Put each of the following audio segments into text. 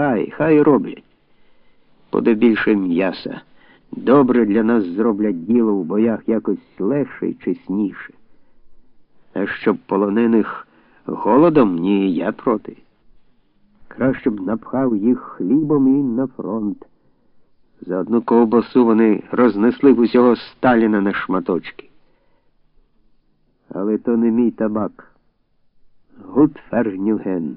Хай, хай роблять. Буде більше м'яса. Добре для нас зроблять діло в боях якось легше і чесніше. А щоб полонених голодом, ні, я проти. Краще б напхав їх хлібом і на фронт. За одну ковбасу вони рознесли б усього Сталіна на шматочки. Але то не мій табак. Гудфергнюген.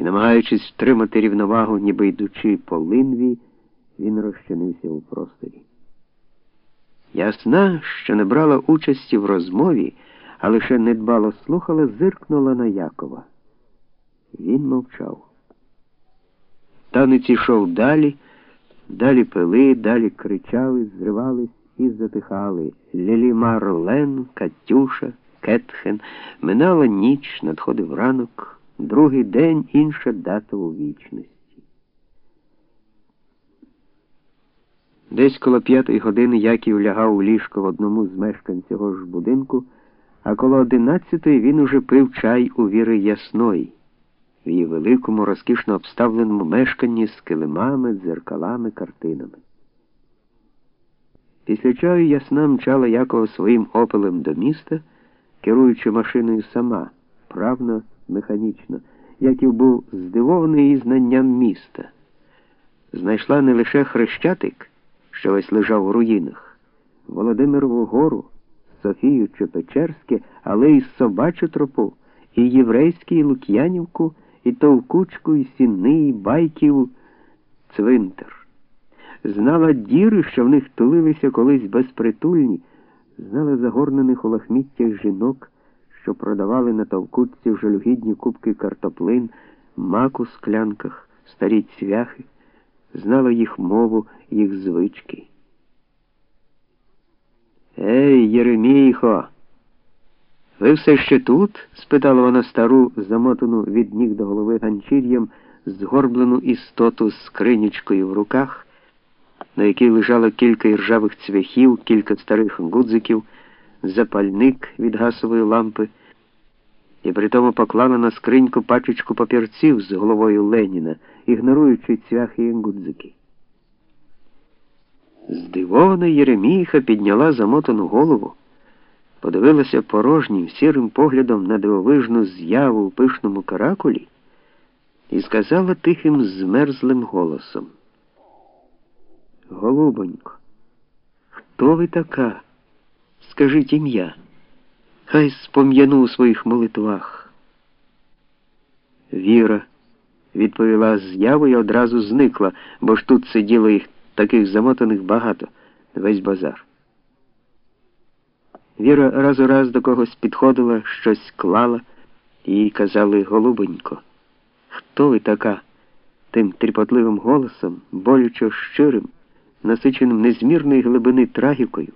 І, намагаючись втримати рівновагу, ніби йдучи по линві, він розчинився у просторі. Ясна, що не брала участі в розмові, а лише недбало слухала, зиркнула на Якова. Він мовчав. Танець ішов далі, далі пили, далі кричали, зривались і затихали. Лілі Марлен, Катюша, Кетхен. Минала ніч, надходив ранок, другий день інша дата у вічності. Десь коло п'ятої години Яків лягав у ліжко в одному з мешкань цього ж будинку, а коло одинадцятої він уже пив чай у віри ясної, в її великому, розкішно обставленому мешканні з килимами, дзеркалами, картинами. Після чаю ясна мчала Якова своїм опелем до міста, керуючи машиною сама, правно, механічно. Яків був здивований її знанням міста. Знайшла не лише хрещатик що ось лежав у руїнах, Володимирову гору, Софію чи Печерське, але й собачу тропу, і єврейську, і Лук'янівку, і Товкучку, і Сіни, і Байків, цвинтар. Знала діри, що в них тулилися колись безпритульні, знала загорнених у лахміттях жінок, що продавали на товкучці жалюгідні кубки картоплин, мак у склянках, старі цвяхи знала їх мову, їх звички. Ей, Єремійхо, ви все ще тут? спитала вона стару, замотану від ніг до голови ганчір'ям, згорблену істоту з скринічкою в руках, на якій лежало кілька іржавих цвяхів, кілька старих гудзиків, запальник від гасової лампи, і притому поклала на скриньку пачечку папірців з головою Леніна ігноруючи цвяхи і. Здивована Єреміха підняла замотану голову, подивилася порожнім сірим поглядом на дивовижну з'яву у пишному каракулі і сказала тихим змерзлим голосом. Голубонько, хто ви така? Скажіть ім'я, хай спом'яну у своїх молитвах. Віра відповіла з'яву і одразу зникла, бо ж тут сиділо їх таких замотаних багато, весь базар. Віра раз у раз до когось підходила, щось клала, їй казали голубенько, хто ви така? Тим тріпотливим голосом, болючо щирим, насиченим незмірної глибини трагікою,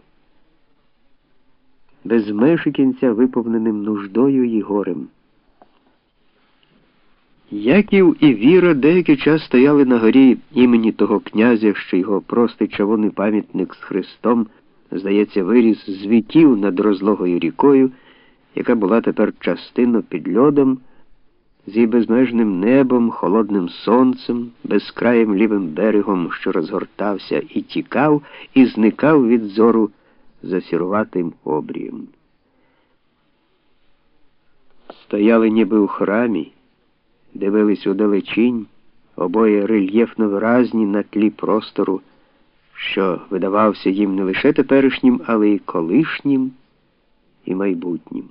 без межі кінця виповненим нуждою і горем. Яків і Віра деякий час стояли на горі імені того князя, що його простий чавунний пам'ятник з Христом, здається, виріс з вітів над розлогою рікою, яка була тепер частинно під льодом, з її безмежним небом, холодним сонцем, безкраєм лівим берегом, що розгортався і тікав, і зникав від зору засіруватим обрієм. Стояли ніби у храмі дивились удалечінь, обоє рельєфно виразні на тлі простору, що видавався їм не лише теперішнім, але й колишнім і майбутнім.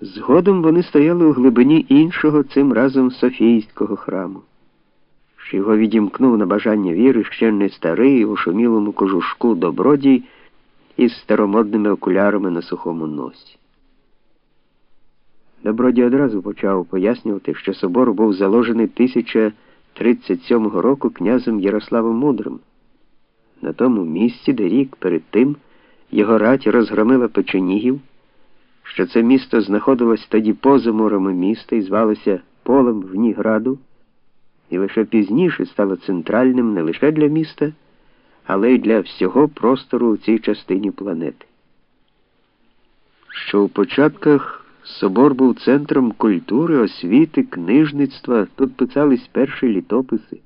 Згодом вони стояли у глибині іншого цим разом Софійського храму, що його відімкнув на бажання віри ще не старий у шумілому кожушку добродій із старомодними окулярами на сухому носі. Добродій одразу почав пояснювати, що собор був заложений 1037 року князем Ярославом Мудрим. На тому місці, де рік перед тим його рать розгромила печенігів, що це місто знаходилось тоді поза мурами міста і звалося полем Вніграду, і лише пізніше стало центральним не лише для міста, але й для всього простору у цій частині планети. Що у початках Собор був центром культури, освіти, книжництва, тут писались перші літописи.